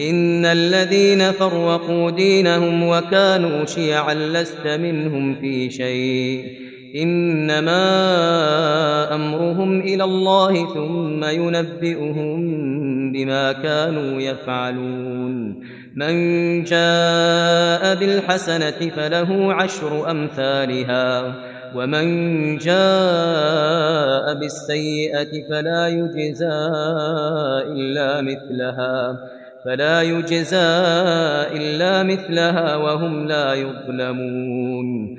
إن الذين فرقوا دينهم وكانوا شيعا لست منهم في شيء. إنما أمرهم إلى الله ثم ينبئهم بما كانوا يفعلون. من جاء بالحسنة فله عشر أمثالها ومن جاء بالسيئة فلا يجزى إلا مثلها. فلا يجزى إلا مثلها وهم لا يظلمون